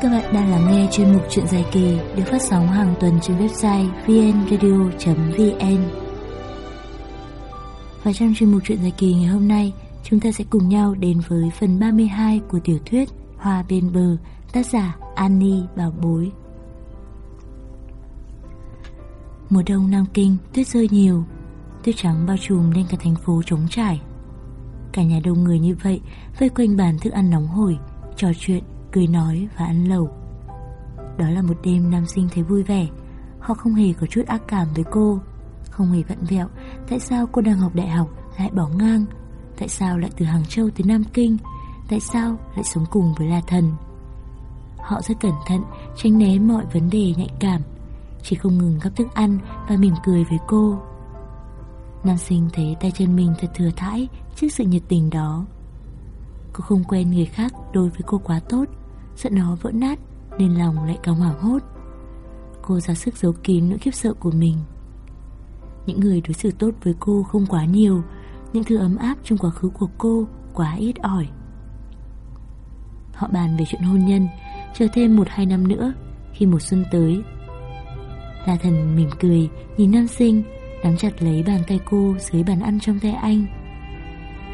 Các bạn đang lắng nghe chuyên mục Chuyện dài kỳ được phát sóng hàng tuần trên website vnradio.vn. Và trong chuyên mục Chuyện dài kỳ ngày hôm nay, chúng ta sẽ cùng nhau đến với phần 32 của tiểu thuyết Hoa bên bờ, tác giả Annie Bảo Bối. Mùa đông Nam Kinh tuyết rơi nhiều, tuyết trắng bao trùm lên cả thành phố trống trải. Cả nhà đông người như vậy vây quanh bàn thức ăn nóng hổi, trò chuyện, cười nói và ăn lẩu. Đó là một đêm nam sinh thấy vui vẻ, họ không hề có chút ác cảm với cô, không hề vặn vẹo tại sao cô đang học đại học lại bỏ ngang, tại sao lại từ Hàng Châu tới Nam Kinh, tại sao lại sống cùng với La Thần. Họ rất cẩn thận, tránh né mọi vấn đề nhạy cảm, chỉ không ngừng gắp thức ăn và mỉm cười với cô. Nam sinh thấy tay chân mình thật thừa thãi trước sự nhiệt tình đó. Cô không quen người khác đối với cô quá tốt, sợ nó vỡ nát nên lòng lại càng hoảng hốt. Cô ra sức giấu kín nỗi khiếp sợ của mình. Những người đối xử tốt với cô không quá nhiều, những thứ ấm áp trong quá khứ của cô quá ít ỏi. Họ bàn về chuyện hôn nhân, chờ thêm một hai năm nữa, khi mùa xuân tới. La thần mỉm cười, nhìn nam sinh, nắm chặt lấy bàn tay cô dưới bàn ăn trong tay anh.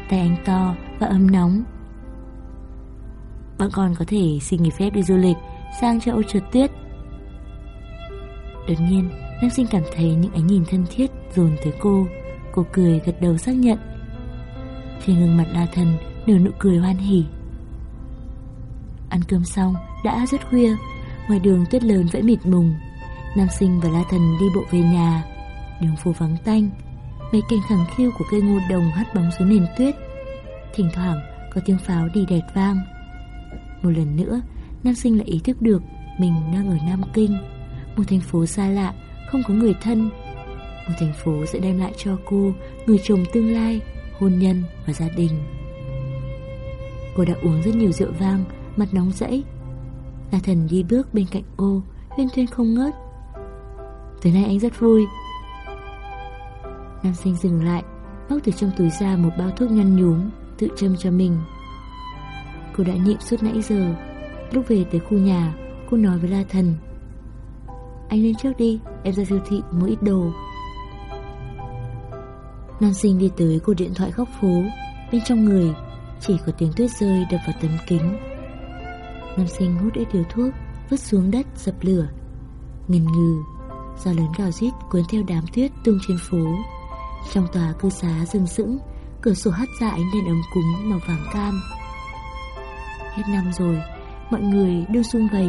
Tay anh to và ấm nóng. Bọn con có thể xin nghỉ phép đi du lịch sang châu Âu trượt tuyết. Đột nhiên, nam sinh cảm thấy những ánh nhìn thân thiết dồn tới cô. Cô cười gật đầu xác nhận. Trên gương mặt La thần nở nụ cười hoan hỉ. Ăn cơm xong, đã rất khuya, ngoài đường tuyết lớn vẫn mịt mùng. Nam sinh và La Thần đi bộ về nhà Đường phố vắng tanh Mấy cành khẳng khiu của cây ngô đồng hắt bóng xuống nền tuyết Thỉnh thoảng có tiếng pháo đi đẹt vang một lần nữa, Nam sinh lại ý thức được Mình đang ở Nam Kinh. Một thành phố xa lạ, Không có người thân. Một thành phố sẽ đem lại cho cô Người chồng tương lai, Hôn nhân và gia đình. Cô đã uống rất nhiều rượu vang, Mặt nóng rẫy. La thần đi bước bên cạnh cô Huyên thuyên không ngớt. Tối nay anh rất vui. Nam sinh dừng lại, Móc từ trong túi ra một bao thuốc nhăn nhúm, Tự châm cho mình. Cô đã nhịn suốt nãy giờ. Lúc về tới khu nhà, Cô nói với La Thần, Anh lên trước đi, Em ra siêu thị mua ít đồ. Nam sinh đi tới cô điện thoại góc phố, Bên trong người Chỉ có tiếng tuyết rơi đập vào tấm kính. Nam sinh hút ít điều thuốc, Vứt xuống đất, dập lửa. Ngần ngừ, Gió lớn gào rít cuốn theo đám tuyết tung trên phố. Trong tòa cư xá rừng sững, Cửa sổ hắt ra dạ ánh đèn ấm cúng màu vàng cam. Hết năm rồi, Mọi người đưa sung vầy.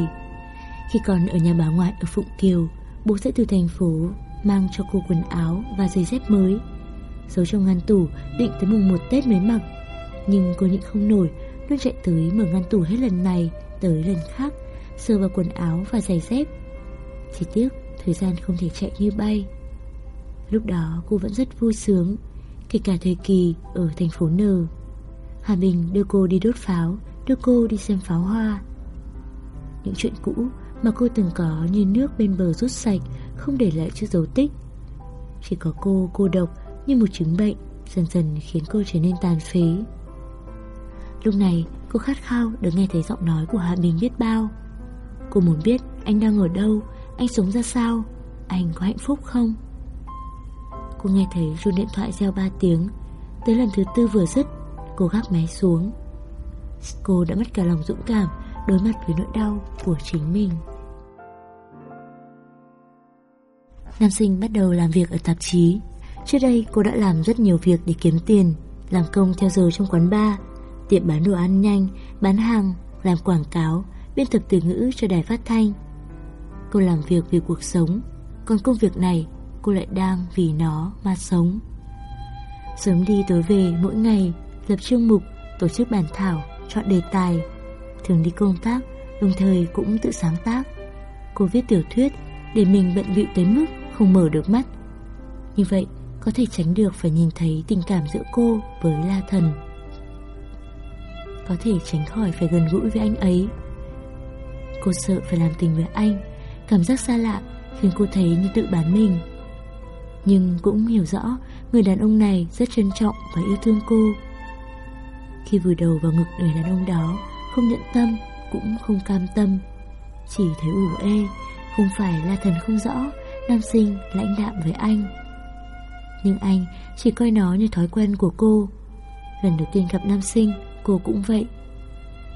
Khi còn ở nhà bà ngoại ở Phụng Kiều, Bố sẽ từ thành phố Mang cho cô quần áo và giày dép mới. Giấu trong ngăn tủ, Định tới mùng một Tết mới mặc. Nhưng cô nhịn không nổi Luôn chạy tới mở ngăn tủ hết lần này Tới lần khác, Sờ vào quần áo và giày dép. Chỉ tiếc, Thời gian không thể chạy như bay. Lúc đó cô vẫn rất vui sướng, Kể cả thời kỳ ở thành phố N. Hà Bình đưa cô đi đốt pháo Đưa cô đi xem pháo hoa. Những chuyện cũ mà cô từng có như nước bên bờ rút sạch Không để lại chút dấu tích. Chỉ có cô cô độc như một chứng bệnh Dần dần khiến cô trở nên tàn phế. Lúc này, cô khát khao được nghe thấy giọng nói của Hà Bình biết bao. Cô muốn biết anh đang ở đâu, anh sống ra sao, Anh có hạnh phúc không? Cô nghe thấy chuông điện thoại reo 3 tiếng. Tới lần thứ tư vừa dứt, Cô gác máy xuống. Cô đã mất cả lòng dũng cảm Đối mặt với nỗi đau của chính mình. Nam sinh bắt đầu làm việc ở tạp chí. Trước đây cô đã làm rất nhiều việc để kiếm tiền Làm công theo giờ trong quán bar Tiệm bán đồ ăn nhanh Bán hàng Làm quảng cáo Biên tập từ ngữ cho đài phát thanh. Cô làm việc vì cuộc sống Còn công việc này cô lại đang vì nó mà sống. Sớm đi tối về mỗi ngày Lập chương mục, tổ chức bản thảo, chọn đề tài Thường đi công tác, đồng thời cũng tự sáng tác. Cô viết tiểu thuyết để mình bận bịu tới mức không mở được mắt. Như vậy có thể tránh được phải nhìn thấy tình cảm giữa cô với La Thần. Có thể tránh khỏi phải gần gũi với anh ấy. Cô sợ phải làm tình với anh Cảm giác xa lạ khiến cô thấy như tự bán mình. Nhưng cũng hiểu rõ Người đàn ông này rất trân trọng và yêu thương cô. Khi vùi đầu vào ngực người đàn ông đó Không nhận tâm Cũng không cam tâm chỉ thấy ủ ê, không phải là thần không rõ, nam sinh lãnh đạm với anh. Nhưng anh chỉ coi nó như thói quen của cô. Lần đầu tiên gặp nam sinh, cô cũng vậy.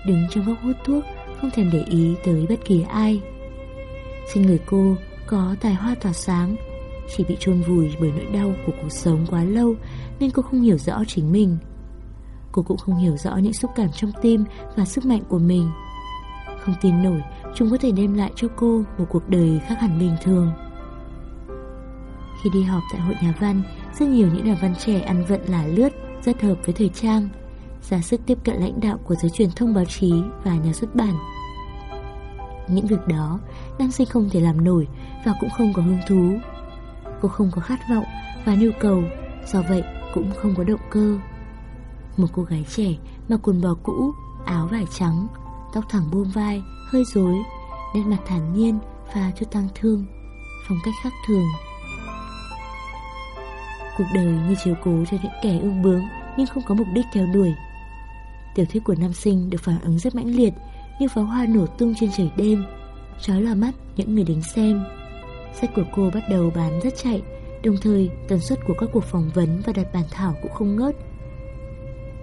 Đứng trong góc hút thuốc, không thèm để ý tới bất kỳ ai. Trên người cô có tài hoa tỏa sáng, chỉ bị chôn vùi bởi nỗi đau của cuộc sống quá lâu nên cô không hiểu rõ chính mình. Cô cũng không hiểu rõ những xúc cảm trong tim và sức mạnh của mình. Không tin nổi chúng có thể đem lại cho cô một cuộc đời khác hẳn bình thường. Khi đi họp tại hội nhà văn, rất nhiều những nhà văn trẻ ăn vận là lướt, rất hợp với thời trang, ra sức tiếp cận lãnh đạo của giới truyền thông báo chí và nhà xuất bản. Những việc đó, nam sinh không thể làm nổi và cũng không có hứng thú. Cô không có khát vọng và nhu cầu, do vậy cũng không có động cơ. Một cô gái trẻ mặc quần bò cũ, áo vải trắng, tóc thẳng buông vai, hơi rối, nét mặt thản nhiên và chút tăng thương, phong cách khác thường. Cuộc đời như chiếu cố cho những kẻ ương bướng nhưng không có mục đích theo đuổi. Tiểu thuyết của nam sinh được phản ứng rất mãnh liệt như pháo hoa nổ tung trên trời đêm, trói lòa mắt những người đến xem. Sách của cô bắt đầu bán rất chạy, đồng thời tần suất của các cuộc phỏng vấn và đặt bàn thảo cũng không ngớt.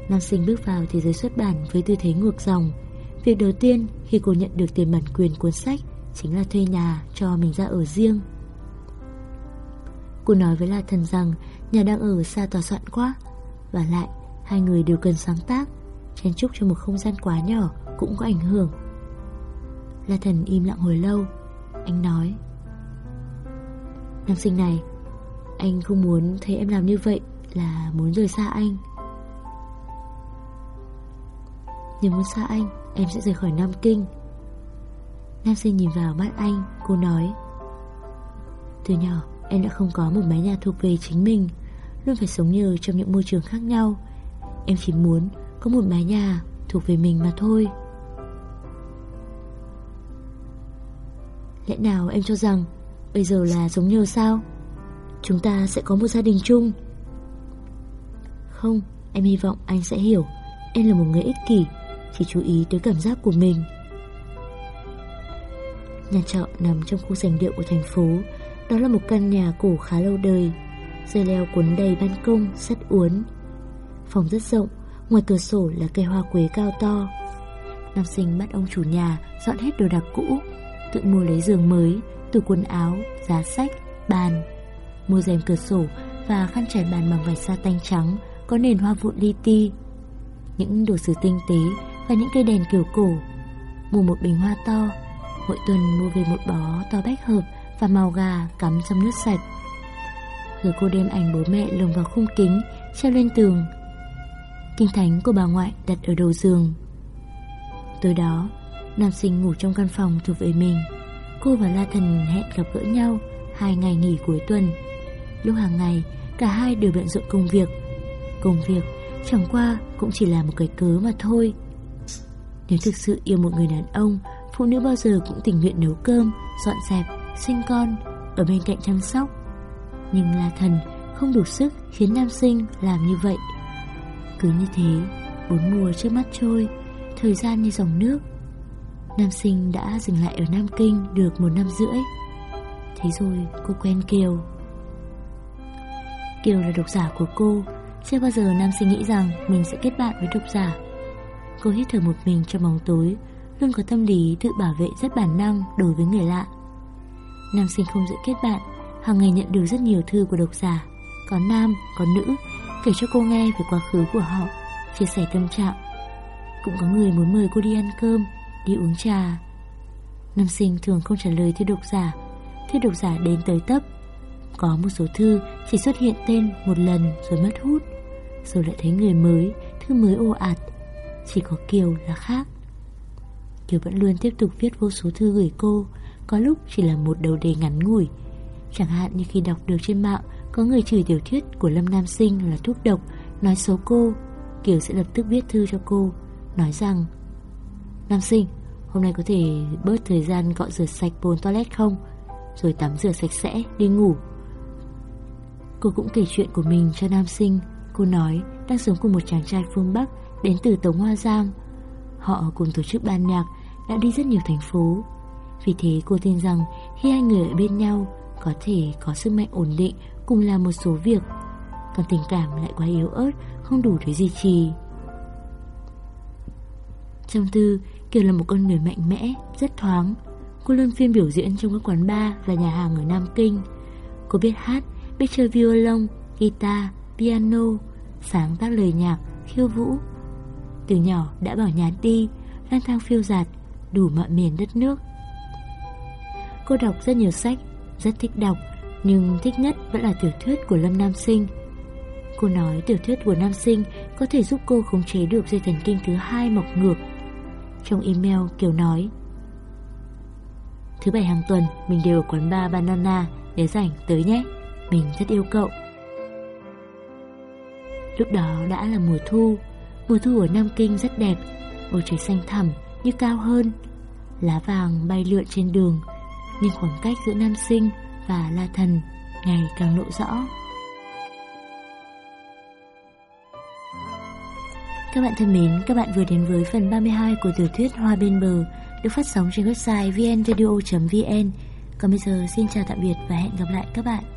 Nam sinh bước vào thế giới xuất bản với tư thế ngược dòng. Việc đầu tiên khi cô nhận được tiền bản quyền cuốn sách chính là thuê nhà cho mình ra ở riêng. Cô nói với La Thần rằng nhà đang ở xa tòa soạn quá, Và lại hai người đều cần sáng tác, Chen chúc cho một không gian quá nhỏ cũng có ảnh hưởng La Thần im lặng hồi lâu, Anh nói, Nam sinh này, Anh không muốn thấy em làm như vậy Là muốn rời xa anh nếu muốn xa anh, Em sẽ rời khỏi Nam Kinh. Nam sinh nhìn vào mắt anh, Cô nói. Từ nhỏ, Em đã không có một mái nhà thuộc về chính mình, Luôn phải sống nhờ trong những môi trường khác nhau. Em chỉ muốn có một mái nhà thuộc về mình mà thôi. Lẽ nào em cho rằng Bây giờ là giống nhờ sao? Chúng ta sẽ có một gia đình chung. Không, Em hy vọng anh sẽ hiểu. Em là một người ích kỷ. Chỉ chú ý tới cảm giác của mình. Nhà trọ nằm trong khu sành điệu của thành phố. Đó là một căn nhà cổ khá lâu đời. Dây leo cuốn đầy ban công, sắt uốn. Phòng rất rộng Ngoài cửa sổ là cây hoa quế cao to. Nam sinh bắt ông chủ nhà Dọn hết đồ đạc cũ Tự mua lấy giường mới Từ quần áo, giá sách, bàn. Mua rèm cửa sổ Và khăn trải bàn bằng vải sa tanh trắng Có nền hoa vụn li ti. Những đồ sứ tinh tế và những cây đèn kiểu cổ Mua một bình hoa to Mỗi tuần mua về một bó to bách hợp và màu gà cắm trong nước sạch. Rồi cô đem ảnh bố mẹ lồng vào khung kính, treo lên tường. Kinh thánh của bà ngoại đặt ở đầu giường. Tối đó, nam sinh ngủ trong căn phòng thuộc về mình. Cô và La Thần hẹn gặp gỡ nhau hai ngày nghỉ cuối tuần. Lúc hàng ngày, cả hai đều bận rộn công việc. Công việc chẳng qua cũng chỉ là một cái cớ mà thôi. Nếu thực sự yêu một người đàn ông, phụ nữ bao giờ cũng tình nguyện nấu cơm, dọn dẹp sinh con Ở bên cạnh chăm sóc. Nhưng là thần không đủ sức khiến nam sinh làm như vậy. Cứ như thế Bốn mùa trước mắt trôi Thời gian như dòng nước. Nam sinh đã dừng lại ở Nam Kinh được một năm rưỡi. Thế rồi cô quen Kiều. Kiều là độc giả của cô. Chưa bao giờ Nam sinh nghĩ rằng mình sẽ kết bạn với độc giả. Cô hít thở một mình trong bóng tối Luôn có tâm lý tự bảo vệ rất bản năng đối với người lạ. Nam sinh không dễ kết bạn hàng ngày nhận được rất nhiều thư của độc giả. Có nam, có nữ Kể cho cô nghe về quá khứ của họ Chia sẻ tâm trạng. Cũng có người muốn mời cô đi ăn cơm Đi uống trà. Nam sinh thường không trả lời thư độc giả. Thư độc giả đến tới tấp Có một số thư chỉ xuất hiện tên một lần rồi mất hút. Rồi lại thấy người mới Thư mới ồ ạt chỉ có Kiều là khác Kiều vẫn luôn tiếp tục viết vô số thư gửi cô có lúc chỉ là một đầu đề ngắn ngủi. Chẳng hạn như khi đọc được trên mạng có người chửi tiểu thuyết của Lâm Nam Sinh là thuốc độc, nói xấu cô, Kiều sẽ lập tức viết thư cho cô, nói rằng Nam Sinh, hôm nay có thể bớt thời gian gọi rửa sạch bồn toilet không? Rồi tắm rửa sạch sẽ, đi ngủ. Cô cũng kể chuyện của mình cho Nam Sinh, cô nói đang sống cùng một chàng trai phương Bắc đến từ Tống Hoa Giang. Họ cùng tổ chức ban nhạc đã đi rất nhiều thành phố Vì thế cô tin rằng khi hai người ở bên nhau có thể có sức mạnh ổn định cùng làm một số việc. Còn tình cảm lại quá yếu ớt, không đủ để duy trì. Trong Tư, Kiều là một con người mạnh mẽ, rất thoáng. Cô luôn phiên biểu diễn trong các quán bar và nhà hàng ở Nam Kinh. Cô biết hát, biết chơi violon, guitar, piano, sáng tác lời nhạc, khiêu vũ. Từ nhỏ đã bảo nhà đi, lang thang phiêu dạt đủ mọi miền đất nước. Cô đọc rất nhiều sách, rất thích đọc, nhưng thích nhất vẫn là tiểu thuyết của Lâm Nam Sinh. Cô nói tiểu thuyết của Nam Sinh có thể giúp cô khống chế được dây thần kinh thứ hai mọc ngược. Trong email Kiều nói Thứ bảy hàng tuần mình đều ở quán bar Banana Nếu rảnh tới nhé Mình rất yêu cậu Lúc đó đã là mùa thu Mùa thu ở Nam Kinh rất đẹp Bầu trời xanh thẳm như cao hơn Lá vàng bay lượn trên đường Nhưng khoảng cách giữa Nam Sinh và La Thần ngày càng lộ rõ Các bạn thân mến, các bạn vừa đến với phần 32 của tiểu thuyết Hoa bên bờ được phát sóng trên website vnradio.vn. Còn bây giờ xin chào tạm biệt và hẹn gặp lại các bạn.